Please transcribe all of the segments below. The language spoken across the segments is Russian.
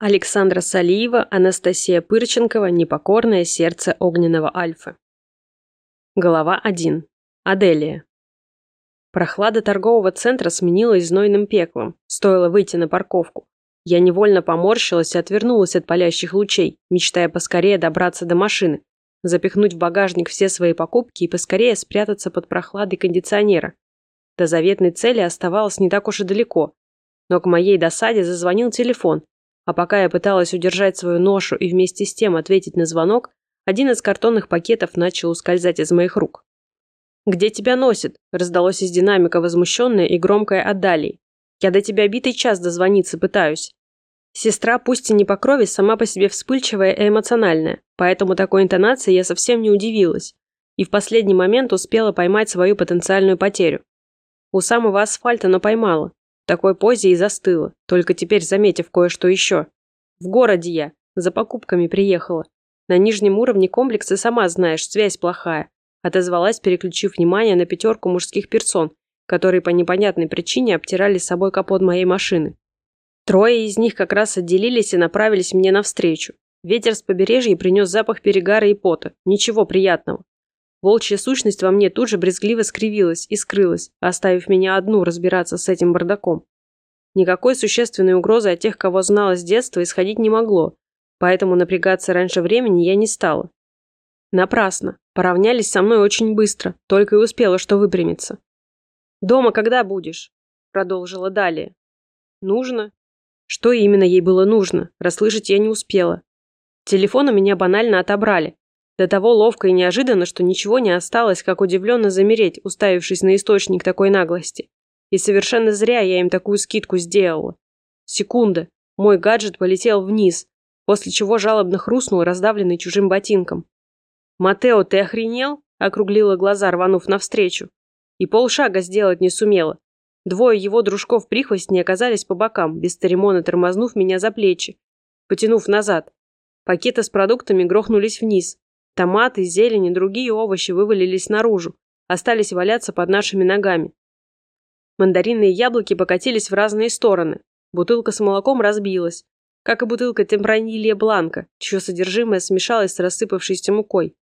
Александра Салиева, Анастасия Пырченкова, Непокорное сердце огненного альфы. Глава 1. Аделия. Прохлада торгового центра сменилась знойным пеклом, стоило выйти на парковку. Я невольно поморщилась и отвернулась от палящих лучей, мечтая поскорее добраться до машины, запихнуть в багажник все свои покупки и поскорее спрятаться под прохладой кондиционера. До заветной цели оставалось не так уж и далеко. Но к моей досаде зазвонил телефон, а пока я пыталась удержать свою ношу и вместе с тем ответить на звонок, один из картонных пакетов начал ускользать из моих рук. «Где тебя носит?» – раздалось из динамика возмущенное и громкое от. «Я до тебя битый час дозвониться пытаюсь». Сестра, пусть и не по крови, сама по себе вспыльчивая и эмоциональная, поэтому такой интонации я совсем не удивилась и в последний момент успела поймать свою потенциальную потерю. У самого асфальта, но поймала, в такой позе и застыла, только теперь заметив кое-что еще. В городе я, за покупками приехала. На нижнем уровне комплекса, сама знаешь, связь плохая. Отозвалась, переключив внимание на пятерку мужских персон, которые по непонятной причине обтирали с собой капот моей машины. Трое из них как раз отделились и направились мне навстречу. Ветер с побережья принес запах перегара и пота. Ничего приятного. Волчья сущность во мне тут же брезгливо скривилась и скрылась, оставив меня одну разбираться с этим бардаком. Никакой существенной угрозы от тех, кого знала с детства, исходить не могло, поэтому напрягаться раньше времени я не стала. Напрасно. Поравнялись со мной очень быстро, только и успела что выпрямиться. «Дома когда будешь?» Продолжила далее. «Нужно?» Что именно ей было нужно, расслышать я не успела. Телефон у меня банально отобрали, до того ловко и неожиданно, что ничего не осталось, как удивленно замереть, уставившись на источник такой наглости. И совершенно зря я им такую скидку сделала. Секунда. Мой гаджет полетел вниз, после чего жалобно хрустнул, раздавленный чужим ботинком. «Матео, ты охренел?» – округлила глаза, рванув навстречу. И полшага сделать не сумела. Двое его дружков-прихвостней оказались по бокам, без церемона тормознув меня за плечи, потянув назад. Пакеты с продуктами грохнулись вниз, Томаты, зелень и другие овощи вывалились наружу, остались валяться под нашими ногами. Мандарины и яблоки покатились в разные стороны. Бутылка с молоком разбилась, как и бутылка темпранилья бланка, чье содержимое смешалось с рассыпавшейся мукой.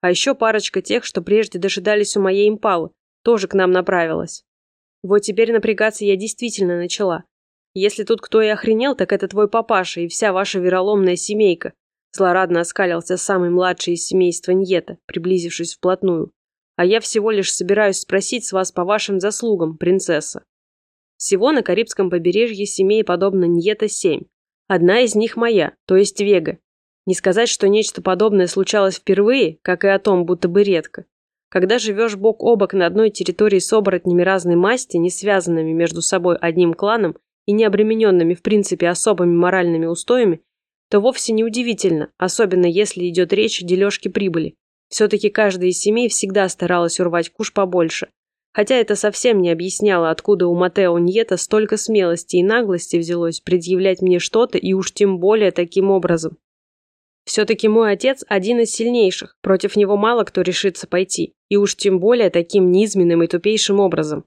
А еще парочка тех, что прежде дожидались у моей импалы, тоже к нам направилась. Вот теперь напрягаться я действительно начала. Если тут кто и охренел, так это твой папаша и вся ваша вероломная семейка, Злорадно оскалился самый младший из семейства Ньета, приблизившись вплотную. «А я всего лишь собираюсь спросить с вас по вашим заслугам, принцесса». Всего на Карибском побережье семей подобно Ньета семь. Одна из них моя, то есть Вега. Не сказать, что нечто подобное случалось впервые, как и о том, будто бы редко. Когда живешь бок о бок на одной территории с оборотнями разной масти, не связанными между собой одним кланом и не обремененными в принципе особыми моральными устоями, то вовсе не удивительно, особенно если идет речь о дележке прибыли. Все-таки каждая из семей всегда старалась урвать куш побольше. Хотя это совсем не объясняло, откуда у Матео Ньета столько смелости и наглости взялось предъявлять мне что-то и уж тем более таким образом. Все-таки мой отец один из сильнейших, против него мало кто решится пойти, и уж тем более таким низменным и тупейшим образом.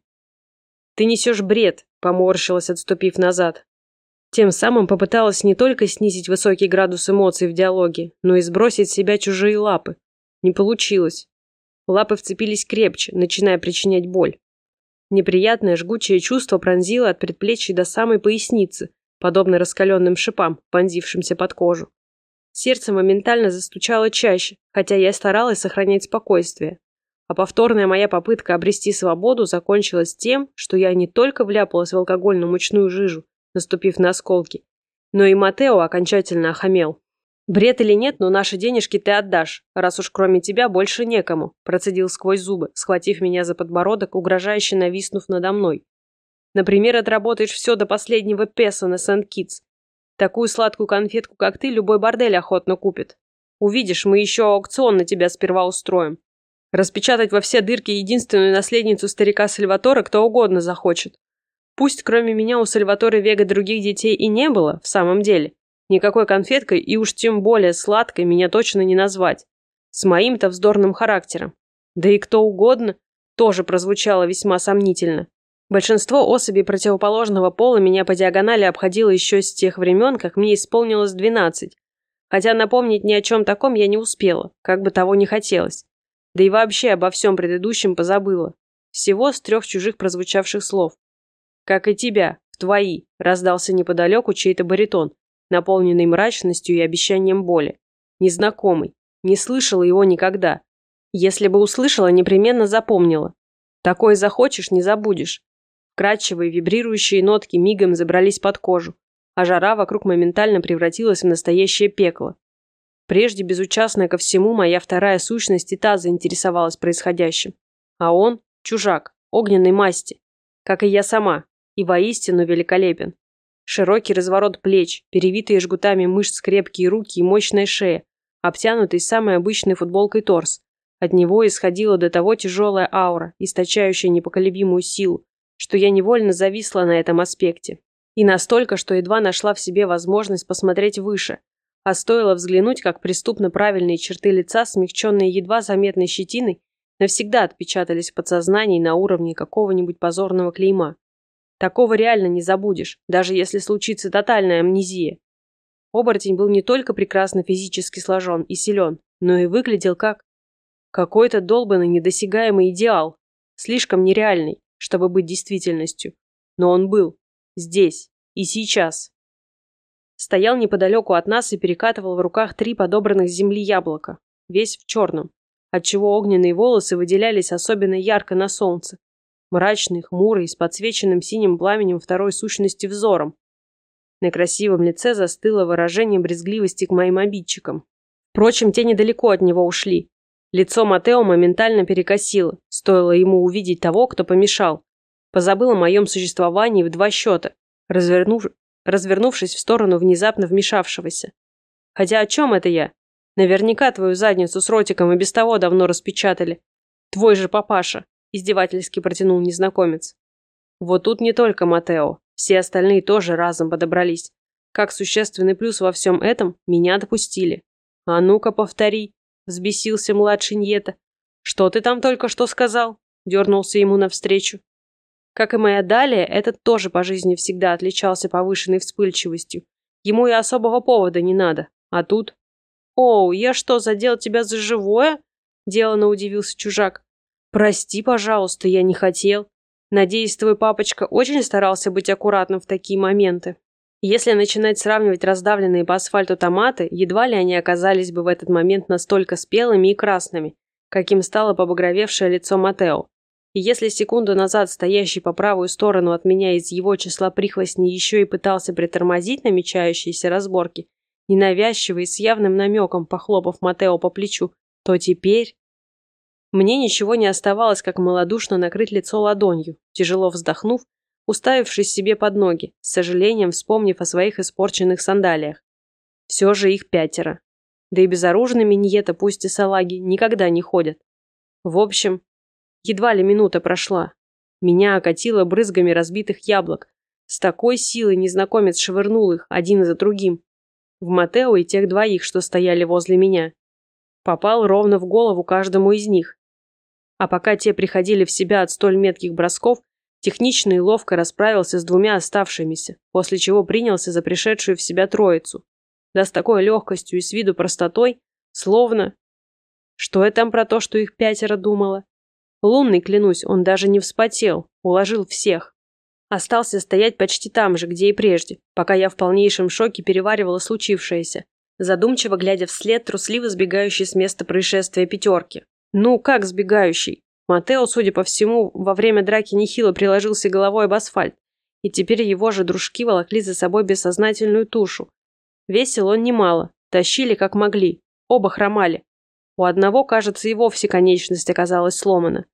«Ты несешь бред», — поморщилась, отступив назад. Тем самым попыталась не только снизить высокий градус эмоций в диалоге, но и сбросить с себя чужие лапы. Не получилось. Лапы вцепились крепче, начиная причинять боль. Неприятное жгучее чувство пронзило от предплечья до самой поясницы, подобно раскаленным шипам, вонзившимся под кожу. Сердце моментально застучало чаще, хотя я старалась сохранять спокойствие. А повторная моя попытка обрести свободу закончилась тем, что я не только вляпалась в алкогольно-мучную жижу, наступив на осколки. Но и Матео окончательно охамел. «Бред или нет, но наши денежки ты отдашь, раз уж кроме тебя больше некому», процедил сквозь зубы, схватив меня за подбородок, угрожающе нависнув надо мной. «Например, отработаешь все до последнего песа на Сент-Китс. Такую сладкую конфетку, как ты, любой бордель охотно купит. Увидишь, мы еще аукцион на тебя сперва устроим. Распечатать во все дырки единственную наследницу старика Сальватора кто угодно захочет. Пусть кроме меня у Сальваторе Вега других детей и не было, в самом деле. Никакой конфеткой и уж тем более сладкой меня точно не назвать. С моим-то вздорным характером. Да и кто угодно тоже прозвучало весьма сомнительно. Большинство особей противоположного пола меня по диагонали обходило еще с тех времен, как мне исполнилось 12. Хотя напомнить ни о чем таком я не успела, как бы того не хотелось. Да и вообще обо всем предыдущем позабыла. Всего с трех чужих прозвучавших слов. «Как и тебя, в твои», раздался неподалеку чей-то баритон, наполненный мрачностью и обещанием боли. Незнакомый. Не слышала его никогда. Если бы услышала, непременно запомнила. Такое захочешь, не забудешь. Вкрадчивые вибрирующие нотки мигом забрались под кожу, а жара вокруг моментально превратилась в настоящее пекло. Прежде безучастная ко всему, моя вторая сущность и та заинтересовалась происходящим. А он – чужак, огненной масти, как и я сама, и воистину великолепен. Широкий разворот плеч, перевитые жгутами мышц крепкие руки и мощная шея, обтянутый самой обычной футболкой торс. От него исходила до того тяжелая аура, источающая непоколебимую силу, что я невольно зависла на этом аспекте. И настолько, что едва нашла в себе возможность посмотреть выше, а стоило взглянуть, как преступно правильные черты лица, смягченные едва заметной щетиной, навсегда отпечатались в подсознании на уровне какого-нибудь позорного клейма. Такого реально не забудешь, даже если случится тотальная амнезия. Оборотень был не только прекрасно физически сложен и силен, но и выглядел как какой-то долбанный недосягаемый идеал, слишком нереальный, чтобы быть действительностью. Но он был. Здесь. И сейчас. Стоял неподалеку от нас и перекатывал в руках три подобранных с земли яблока. Весь в черном, отчего огненные волосы выделялись особенно ярко на солнце, мрачный, хмурый, с подсвеченным синим пламенем второй сущности взором. На красивом лице застыло выражение брезгливости к моим обидчикам. Впрочем, те недалеко от него ушли. Лицо Матео моментально перекосило, стоило ему увидеть того, кто помешал. Позабыл о моем существовании в два счета, развернув... развернувшись в сторону внезапно вмешавшегося. Хотя о чем это я? Наверняка твою задницу с ротиком и без того давно распечатали. Твой же папаша издевательски протянул незнакомец. Вот тут не только Матео, все остальные тоже разом подобрались. Как существенный плюс во всем этом, меня допустили. А ну-ка повтори, взбесился младший Ньета. Что ты там только что сказал? Дернулся ему навстречу. Как и моя далее, этот тоже по жизни всегда отличался повышенной вспыльчивостью. Ему и особого повода не надо. А тут... «Оу, я что, задел тебя за живое?» Делано удивился чужак. «Прости, пожалуйста, я не хотел. Надеюсь, твой папочка очень старался быть аккуратным в такие моменты». Если начинать сравнивать раздавленные по асфальту томаты, едва ли они оказались бы в этот момент настолько спелыми и красными, каким стало побагровевшее лицо Матео. И если секунду назад стоящий по правую сторону от меня из его числа прихвостней еще и пытался притормозить намечающиеся разборки, ненавязчиво и с явным намеком похлопав Матео по плечу, то теперь... Мне ничего не оставалось, как малодушно накрыть лицо ладонью, тяжело вздохнув, уставившись себе под ноги, с сожалением вспомнив о своих испорченных сандалиях. Все же их пятеро. Да и безоружными Ниета, пусть и салаги, никогда не ходят. В общем, едва ли минута прошла. Меня окатило брызгами разбитых яблок. С такой силой незнакомец швырнул их один за другим. В Матео и тех двоих, что стояли возле меня. Попал ровно в голову каждому из них. А пока те приходили в себя от столь метких бросков, технично и ловко расправился с двумя оставшимися, после чего принялся за пришедшую в себя троицу. Да с такой легкостью и с виду простотой, словно... Что я там про то, что их пятеро думала? Лунный, клянусь, он даже не вспотел, уложил всех. Остался стоять почти там же, где и прежде, пока я в полнейшем шоке переваривала случившееся, задумчиво глядя вслед трусливо сбегающей с места происшествия пятерки. Ну, как сбегающий? Матео, судя по всему, во время драки нехило приложился головой об асфальт, и теперь его же дружки волокли за собой бессознательную тушу. Весил он немало, тащили как могли, оба хромали. У одного, кажется, и вовсе конечность оказалась сломана.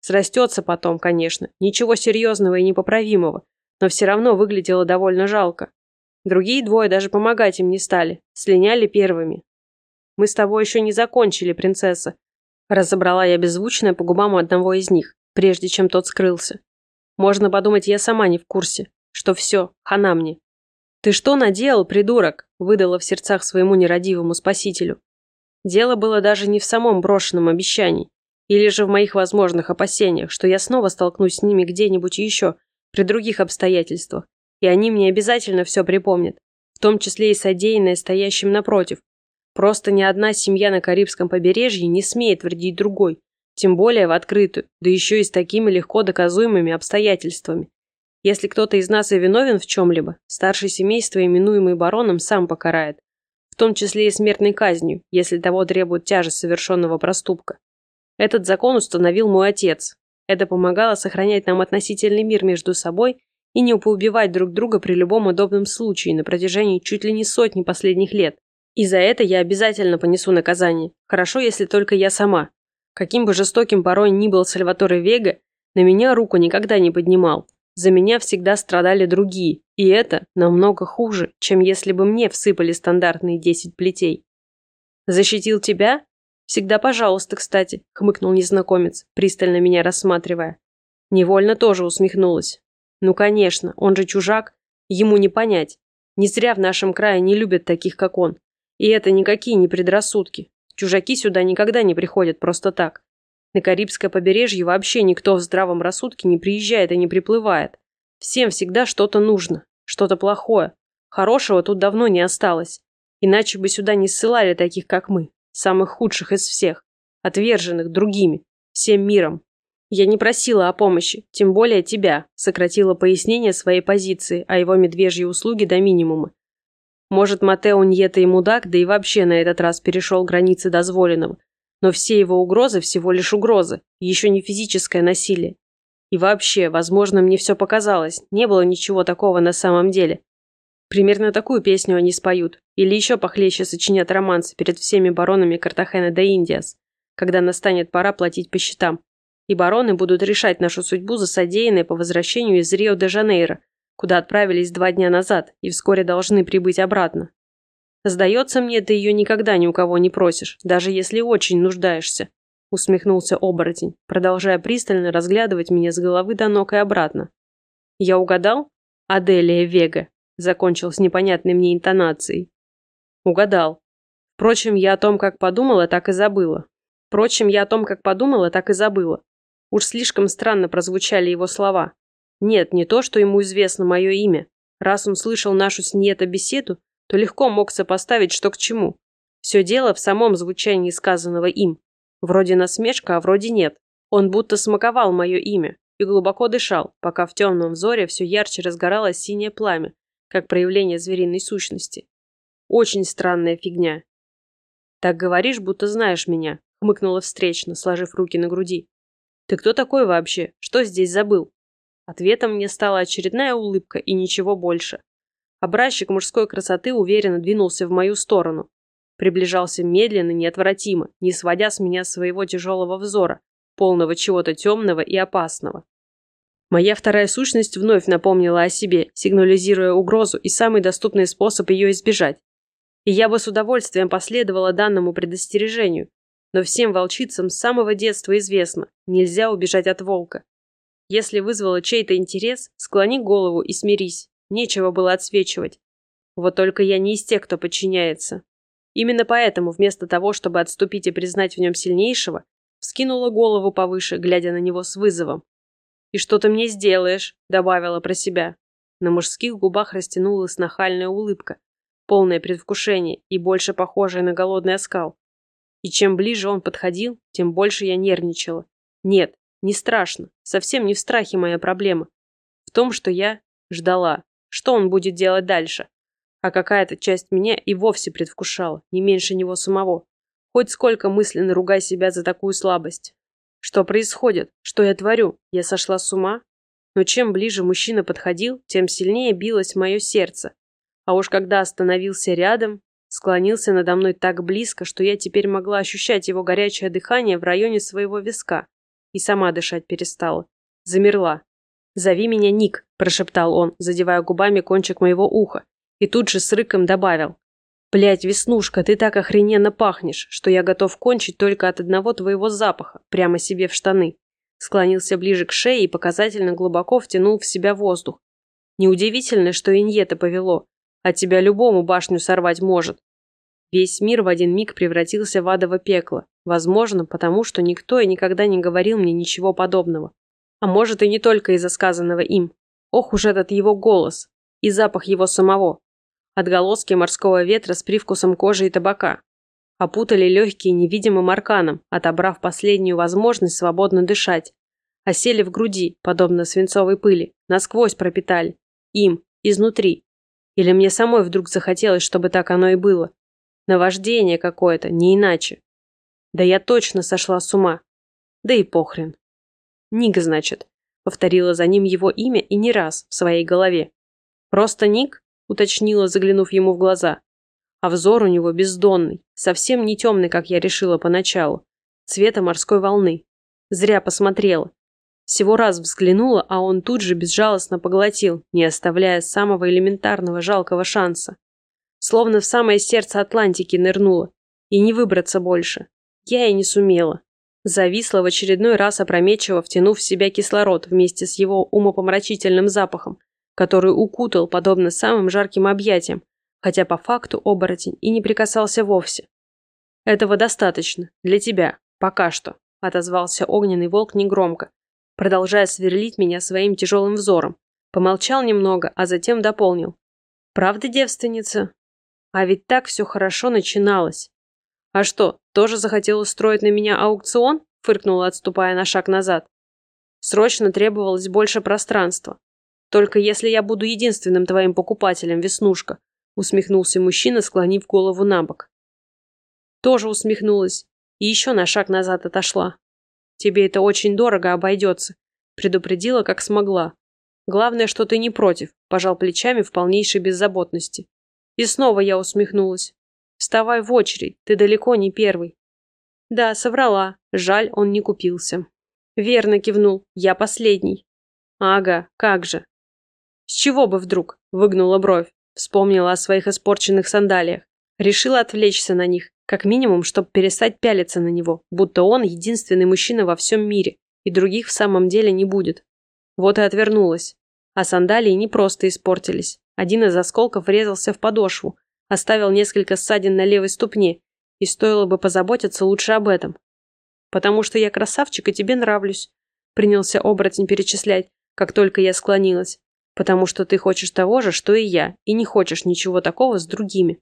Срастется потом, конечно, ничего серьезного и непоправимого, но все равно выглядело довольно жалко. Другие двое даже помогать им не стали, слиняли первыми. «Мы с тобой еще не закончили, принцесса», Разобрала я беззвучно по губам одного из них, прежде чем тот скрылся. Можно подумать, я сама не в курсе, что все, хана мне. «Ты что наделал, придурок?» – выдала в сердцах своему нерадивому спасителю. Дело было даже не в самом брошенном обещании. Или же в моих возможных опасениях, что я снова столкнусь с ними где-нибудь еще, при других обстоятельствах, и они мне обязательно все припомнят, в том числе и содеянное стоящим напротив. Просто ни одна семья на Карибском побережье не смеет вредить другой, тем более в открытую, да еще и с такими легко доказуемыми обстоятельствами. Если кто-то из нас и виновен в чем-либо, старший семейство, именуемый бароном, сам покарает, в том числе и смертной казнью, если того требует тяжесть совершенного проступка. Этот закон установил мой отец. Это помогало сохранять нам относительный мир между собой и не поубивать друг друга при любом удобном случае на протяжении чуть ли не сотни последних лет. И за это я обязательно понесу наказание. Хорошо, если только я сама. Каким бы жестоким порой ни был Сальваторе Вега, на меня руку никогда не поднимал. За меня всегда страдали другие, и это намного хуже, чем если бы мне всыпали стандартные 10 плетей. «Защитил тебя?» «Всегда пожалуйста, кстати», — хмыкнул незнакомец, пристально меня рассматривая. Невольно тоже усмехнулась. «Ну, конечно, он же чужак, ему не понять. Не зря в нашем крае не любят таких, как он. И это никакие не предрассудки. Чужаки сюда никогда не приходят просто так. На Карибское побережье вообще никто в здравом рассудке не приезжает и не приплывает. Всем всегда что-то нужно, что-то плохое. Хорошего тут давно не осталось. Иначе бы сюда не ссылали таких, как мы самых худших из всех, отверженных другими, всем миром. Я не просила о помощи, тем более тебя, сократила пояснение своей позиции, а его медвежьи услуги до минимума. Может, Матео Ньета и мудак, да и вообще на этот раз перешел границы дозволенного. Но все его угрозы всего лишь угрозы, еще не физическое насилие. И вообще, возможно, мне все показалось, не было ничего такого на самом деле. Примерно такую песню они споют. Или еще похлеще сочинят романсы перед всеми баронами Картахена да Индиас, когда настанет пора платить по счетам. И бароны будут решать нашу судьбу за содеянное по возвращению из Рио-де-Жанейро, куда отправились два дня назад и вскоре должны прибыть обратно. Сдается мне, ты ее никогда ни у кого не просишь, даже если очень нуждаешься. Усмехнулся оборотень, продолжая пристально разглядывать меня с головы до ног и обратно. Я угадал? Аделия Вега закончил с непонятной мне интонацией. Угадал. Впрочем, я о том, как подумала, так и забыла. Впрочем, я о том, как подумала, так и забыла. Уж слишком странно прозвучали его слова. Нет, не то, что ему известно мое имя. Раз он слышал нашу с Ниета беседу, то легко мог сопоставить, что к чему. Все дело в самом звучании сказанного им. Вроде насмешка, а вроде нет. Он будто смаковал мое имя и глубоко дышал, пока в темном взоре все ярче разгоралось синее пламя, как проявление звериной сущности. Очень странная фигня. Так говоришь, будто знаешь меня, хмыкнула встречно, сложив руки на груди. Ты кто такой вообще? Что здесь забыл? Ответом мне стала очередная улыбка и ничего больше. Образчик мужской красоты уверенно двинулся в мою сторону. Приближался медленно, неотвратимо, не сводя с меня своего тяжелого взора, полного чего-то темного и опасного. Моя вторая сущность вновь напомнила о себе, сигнализируя угрозу и самый доступный способ ее избежать. И я бы с удовольствием последовала данному предостережению, но всем волчицам с самого детства известно, нельзя убежать от волка. Если вызвало чей-то интерес, склони голову и смирись, нечего было отсвечивать. Вот только я не из тех, кто подчиняется. Именно поэтому, вместо того, чтобы отступить и признать в нем сильнейшего, вскинула голову повыше, глядя на него с вызовом. «И что ты мне сделаешь?» – добавила про себя. На мужских губах растянулась нахальная улыбка, полное предвкушение и больше похожее на голодный оскал. И чем ближе он подходил, тем больше я нервничала. Нет, не страшно, совсем не в страхе моя проблема. В том, что я ждала, что он будет делать дальше. А какая-то часть меня и вовсе предвкушала, не меньше него самого. Хоть сколько мысленно ругай себя за такую слабость. Что происходит? Что я творю? Я сошла с ума? Но чем ближе мужчина подходил, тем сильнее билось мое сердце. А уж когда остановился рядом, склонился надо мной так близко, что я теперь могла ощущать его горячее дыхание в районе своего виска. И сама дышать перестала. Замерла. «Зови меня Ник», – прошептал он, задевая губами кончик моего уха. И тут же с рыком добавил. Блять, Веснушка, ты так охрененно пахнешь, что я готов кончить только от одного твоего запаха, прямо себе в штаны. Склонился ближе к шее и показательно глубоко втянул в себя воздух. Неудивительно, что Иньета повело. От тебя любому башню сорвать может. Весь мир в один миг превратился в адово пекло. Возможно, потому что никто и никогда не говорил мне ничего подобного. А может и не только из-за сказанного им. Ох уж этот его голос и запах его самого. Отголоски морского ветра с привкусом кожи и табака. Опутали легкие невидимым арканом, отобрав последнюю возможность свободно дышать. Осели в груди, подобно свинцовой пыли, насквозь пропитали. Им, изнутри. Или мне самой вдруг захотелось, чтобы так оно и было. Наваждение какое-то, не иначе. Да я точно сошла с ума. Да и похрен. Ник, значит. Повторила за ним его имя и не раз в своей голове. Просто Ник? Уточнила, заглянув ему в глаза. А взор у него бездонный, совсем не темный, как я решила поначалу. Цвета морской волны. Зря посмотрела. Всего раз взглянула, а он тут же безжалостно поглотил, не оставляя самого элементарного жалкого шанса. Словно в самое сердце Атлантики нырнула. И не выбраться больше. Я и не сумела. Зависла в очередной раз опрометчиво, втянув в себя кислород вместе с его умопомрачительным запахом, который укутал, подобно самым жарким объятиям, хотя по факту оборотень и не прикасался вовсе. «Этого достаточно. Для тебя. Пока что», — отозвался огненный волк негромко, продолжая сверлить меня своим тяжелым взором. Помолчал немного, а затем дополнил. «Правда, девственница? А ведь так все хорошо начиналось. А что, тоже захотел устроить на меня аукцион? Фыркнула, отступая на шаг назад. Срочно требовалось больше пространства. Только если я буду единственным твоим покупателем, Веснушка, усмехнулся мужчина, склонив голову на бок. Тоже усмехнулась и еще на шаг назад отошла. Тебе это очень дорого обойдется, предупредила, как смогла. Главное, что ты не против, пожал плечами в полнейшей беззаботности. И снова я усмехнулась. Вставай в очередь, ты далеко не первый. Да, соврала. Жаль, он не купился. Верно кивнул. Я последний. Ага, как же. С чего бы вдруг? Выгнула бровь. Вспомнила о своих испорченных сандалиях. Решила отвлечься на них, как минимум, чтобы перестать пялиться на него, будто он единственный мужчина во всем мире, и других в самом деле не будет. Вот и отвернулась. А сандалии не просто испортились. Один из осколков врезался в подошву, оставил несколько ссадин на левой ступне, и стоило бы позаботиться лучше об этом. «Потому что я красавчик и тебе нравлюсь», — принялся оборотень перечислять, как только я склонилась. «Потому что ты хочешь того же, что и я, и не хочешь ничего такого с другими».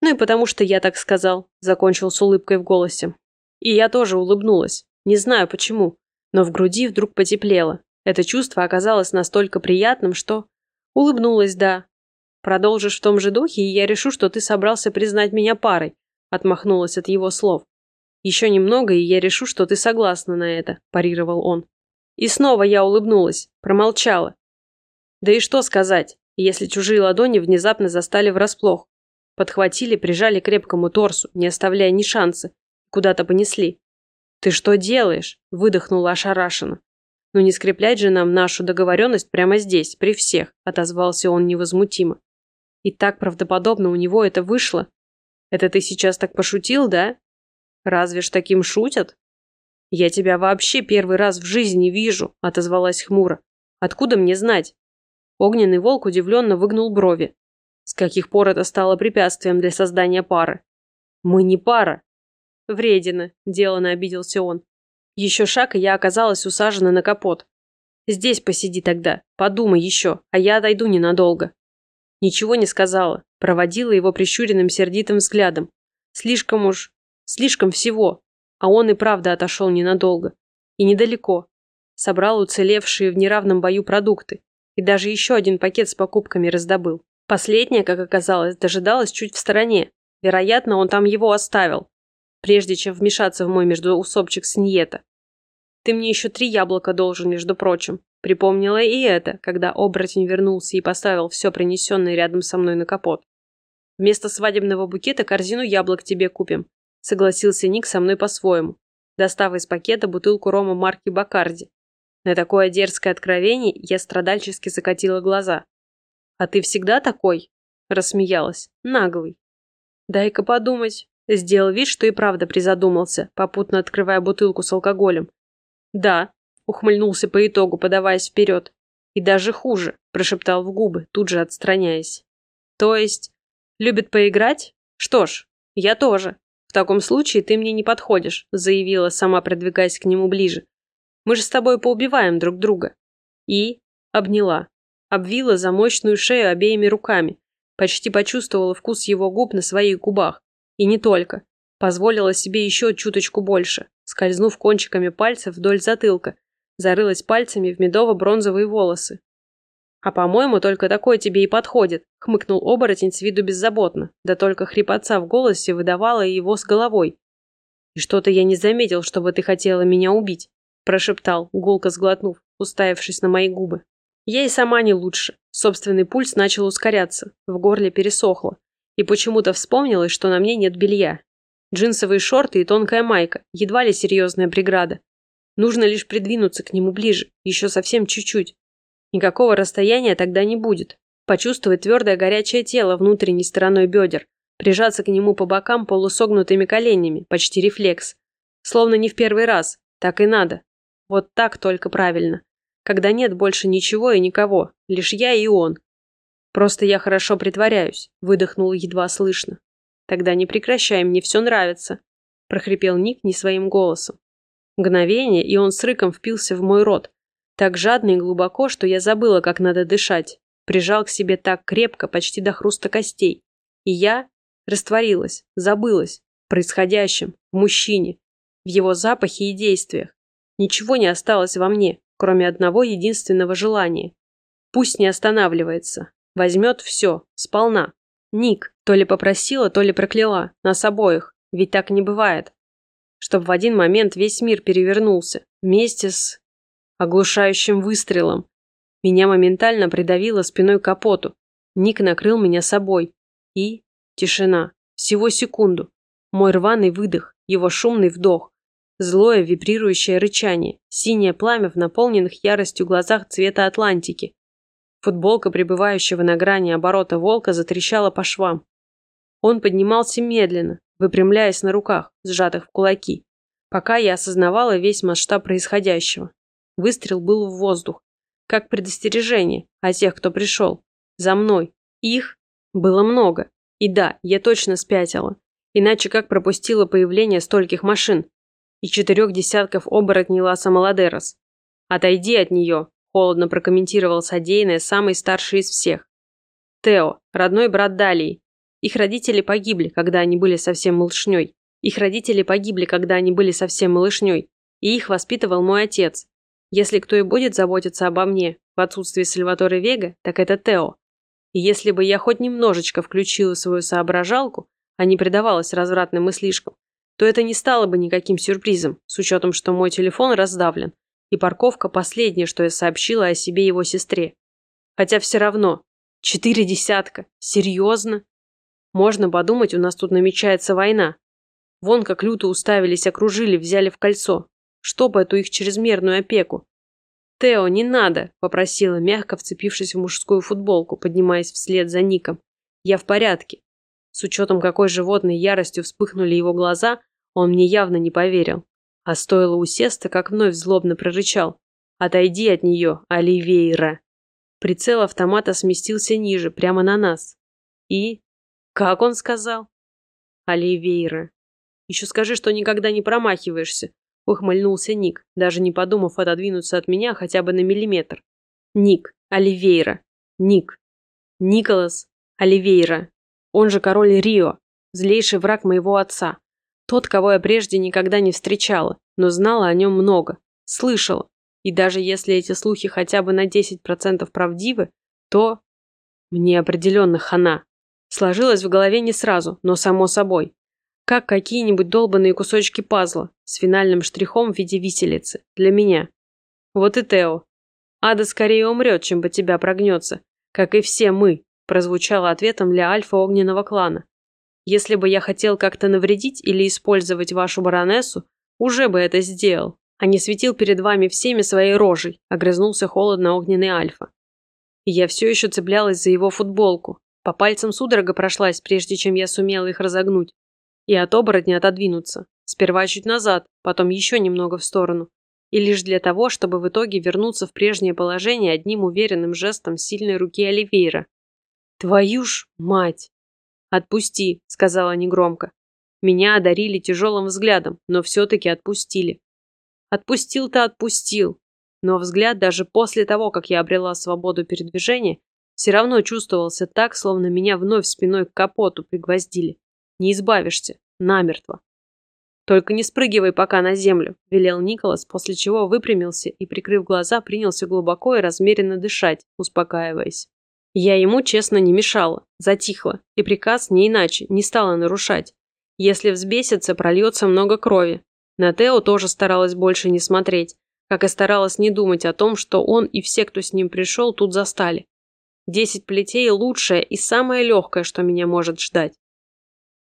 «Ну и потому что я так сказал», — закончил с улыбкой в голосе. И я тоже улыбнулась. Не знаю почему, но в груди вдруг потеплело. Это чувство оказалось настолько приятным, что... Улыбнулась, да, Продолжишь в том же духе, и я решу, что ты собрался признать меня парой, отмахнулась от его слов. Еще немного, и я решу, что ты согласна на это, парировал он. И снова я улыбнулась, промолчала. Да и что сказать, если чужие ладони внезапно застали врасплох. Подхватили, прижали к крепкому торсу, не оставляя ни шанса, куда-то понесли. «Ты что делаешь?» – выдохнула ошарашенно. «Ну не скреплять же нам нашу договоренность прямо здесь, при всех», – отозвался он невозмутимо. И так правдоподобно у него это вышло. Это ты сейчас так пошутил, да? Разве ж таким шутят? Я тебя вообще первый раз в жизни вижу, отозвалась хмуро. Откуда мне знать? Огненный волк удивленно выгнул брови. С каких пор это стало препятствием для создания пары? Мы не пара. Вредина, делано обиделся он. Еще шаг, и я оказалась усажена на капот. Здесь посиди тогда, подумай еще, а я отойду ненадолго. Ничего не сказала, проводила его прищуренным сердитым взглядом. Слишком уж, слишком всего. А он и правда отошел ненадолго. И недалеко. Собрал уцелевшие в неравном бою продукты. И даже еще один пакет с покупками раздобыл. Последняя, как оказалось, дожидалась чуть в стороне. Вероятно, он там его оставил, прежде чем вмешаться в мой междуусобчик с Ньета. Ты мне еще три яблока должен, между прочим. Припомнила и это, когда оборотень вернулся и поставил все принесенное рядом со мной на капот. Вместо свадебного букета корзину яблок тебе купим. Согласился Ник со мной по-своему, достав из пакета бутылку рома марки Бакарди. На такое дерзкое откровение я страдальчески закатила глаза. «А ты всегда такой?» – рассмеялась. «Наглый». «Дай-ка подумать». Сделал вид, что и правда призадумался, попутно открывая бутылку с алкоголем. «Да», ухмыльнулся по итогу, подаваясь вперед. И даже хуже, прошептал в губы, тут же отстраняясь. То есть, любит поиграть? Что ж, я тоже. В таком случае ты мне не подходишь, заявила, сама продвигаясь к нему ближе. Мы же с тобой поубиваем друг друга. И обняла. Обвила за мощную шею обеими руками. Почти почувствовала вкус его губ на своих губах. И не только. Позволила себе еще чуточку больше, скользнув кончиками пальцев вдоль затылка, зарылась пальцами в медово-бронзовые волосы. «А по-моему, только такой тебе и подходит», — хмыкнул оборотень с виду беззаботно, да только хрипотца в голосе выдавала его с головой. «И что-то я не заметил, чтобы ты хотела меня убить», — прошептал, гулко сглотнув, уставившись на мои губы. Я и сама не лучше. Собственный пульс начал ускоряться, в горле пересохло. И почему-то вспомнилось, что на мне нет белья. Джинсовые шорты и тонкая майка, едва ли серьезная преграда. Нужно лишь придвинуться к нему ближе, еще совсем чуть-чуть. Никакого расстояния тогда не будет. Почувствовать твердое горячее тело внутренней стороной бедер, прижаться к нему по бокам полусогнутыми коленями, почти рефлекс. Словно не в первый раз, так и надо. Вот так только правильно. Когда нет больше ничего и никого, лишь я и он. Просто я хорошо притворяюсь, выдохнул едва слышно. Тогда не прекращай, мне все нравится, прохрипел Ник не своим голосом. Мгновение, и он с рыком впился в мой рот. Так жадно и глубоко, что я забыла, как надо дышать. Прижал к себе так крепко, почти до хруста костей. И я растворилась, забылась в происходящем, в мужчине, в его запахе и действиях. Ничего не осталось во мне, кроме одного единственного желания. Пусть не останавливается. Возьмет все, сполна. Ник то ли попросила, то ли прокляла. Нас обоих. Ведь так не бывает чтобы в один момент весь мир перевернулся, вместе с оглушающим выстрелом. Меня моментально придавило спиной к капоту. Ник накрыл меня собой. И тишина. Всего секунду. Мой рваный выдох, его шумный вдох. Злое вибрирующее рычание, синее пламя в наполненных яростью глазах цвета Атлантики. Футболка пребывающего на грани оборота волка затрещала по швам. Он поднимался медленно, выпрямляясь на руках, сжатых в кулаки, пока я осознавала весь масштаб происходящего. Выстрел был в воздух, как предостережение о тех, кто пришел. За мной. Их было много. И да, я точно спятила. Иначе как пропустила появление стольких машин и четырех десятков оборотней Ласа Маладерос. «Отойди от нее», – холодно прокомментировал содеянное самый старший из всех. Тео, родной брат Далии, их родители погибли, когда они были совсем малышней. Их родители погибли, когда они были совсем малышней. И их воспитывал мой отец. Если кто и будет заботиться обо мне в отсутствии Сальваторе Вега, так это Тео. И если бы я хоть немножечко включила свою соображалку, а не предавалась развратным мыслишкам, то это не стало бы никаким сюрпризом, с учетом, что мой телефон раздавлен, и парковка последнее, что я сообщила о себе его сестре. Хотя все равно. Четыре десятка. Серьезно? Можно подумать, у нас тут намечается война. Вон как люто уставились, окружили, взяли в кольцо. Чтоб эту их чрезмерную опеку. «Тео, не надо!» – попросила, мягко вцепившись в мужскую футболку, поднимаясь вслед за Ником. «Я в порядке». С учетом, какой животной яростью вспыхнули его глаза, он мне явно не поверил. А стоило усесться, как вновь злобно прорычал. «Отойди от нее, Оливейра!» Прицел автомата сместился ниже, прямо на нас. И как он сказал? Оливейра. Еще скажи, что никогда не промахиваешься, ухмыльнулся Ник, даже не подумав отодвинуться от меня хотя бы на миллиметр. Ник, Оливейра. Ник. Николас Оливейра. Он же король Рио, злейший враг моего отца. Тот, кого я прежде никогда не встречала, но знала о нем много. Слышала. И даже если эти слухи хотя бы на 10% правдивы, то... Мне определенно хана. Сложилось в голове не сразу, но само собой. Как какие-нибудь долбанные кусочки пазла с финальным штрихом в виде виселицы. Для меня. Вот и Тео. Ада скорее умрет, чем по тебя прогнется. Как и все мы, прозвучало ответом для альфа огненного клана. Если бы я хотел как-то навредить или использовать вашу баронессу, уже бы это сделал, а не светил перед вами всеми своей рожей, огрызнулся холодно огненный альфа. Я все еще цеплялась за его футболку, по пальцам судорога прошлась, прежде чем я сумела их разогнуть. И от оборотня отодвинуться. Сперва чуть назад, потом еще немного в сторону. И лишь для того, чтобы в итоге вернуться в прежнее положение одним уверенным жестом сильной руки Оливейра. «Твою ж мать!» «Отпусти», — сказала негромко. Меня одарили тяжелым взглядом, но все-таки отпустили. Отпустил-то отпустил. Но взгляд даже после того, как я обрела свободу передвижения, все равно чувствовался так, словно меня вновь спиной к капоту пригвоздили. Не избавишься. Намертво. «Только не спрыгивай пока на землю», – велел Николас, после чего выпрямился и, прикрыв глаза, принялся глубоко и размеренно дышать, успокаиваясь. Я ему, честно, не мешала, затихла, и приказ не иначе, не стала нарушать. Если взбесится, прольется много крови. На Тео тоже старалась больше не смотреть, как и старалась не думать о том, что он и все, кто с ним пришел, тут застали. Десять плетей – лучшее и самое легкое, что меня может ждать.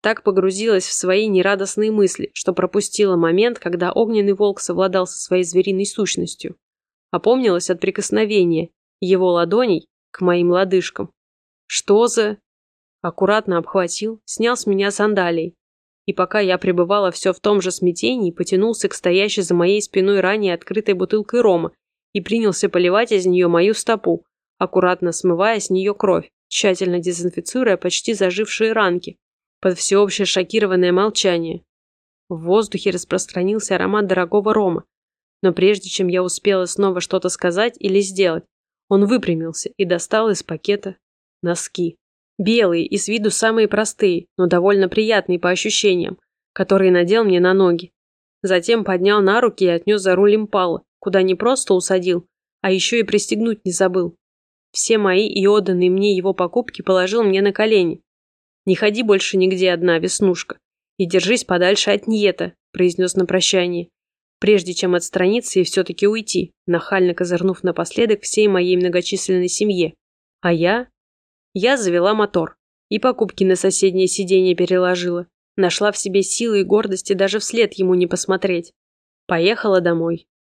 Так погрузилась в свои нерадостные мысли, что пропустила момент, когда огненный волк совладал со своей звериной сущностью. Опомнилась от прикосновения его ладоней к моим лодыжкам. Что за... Аккуратно обхватил, снял с меня сандалии. И пока я пребывала все в том же смятении, потянулся к стоящей за моей спиной ранее открытой бутылкой рома и принялся поливать из нее мою стопу, аккуратно смывая с нее кровь, тщательно дезинфицируя почти зажившие ранки, под всеобщее шокированное молчание. В воздухе распространился аромат дорогого рома, но прежде чем я успела снова что-то сказать или сделать, он выпрямился и достал из пакета носки. Белые и с виду самые простые, но довольно приятные по ощущениям, которые надел мне на ноги. Затем поднял на руки и отнес за руль импала, куда не просто усадил, а еще и пристегнуть не забыл. Все мои и отданные мне его покупки положил мне на колени, «Не ходи больше нигде одна, Веснушка, и держись подальше от Ниета», – произнес на прощание, прежде чем отстраниться и все-таки уйти, нахально козырнув напоследок всей моей многочисленной семье. А я? Я завела мотор и покупки на соседнее сиденье переложила. Нашла в себе силы и гордости даже вслед ему не посмотреть. Поехала домой.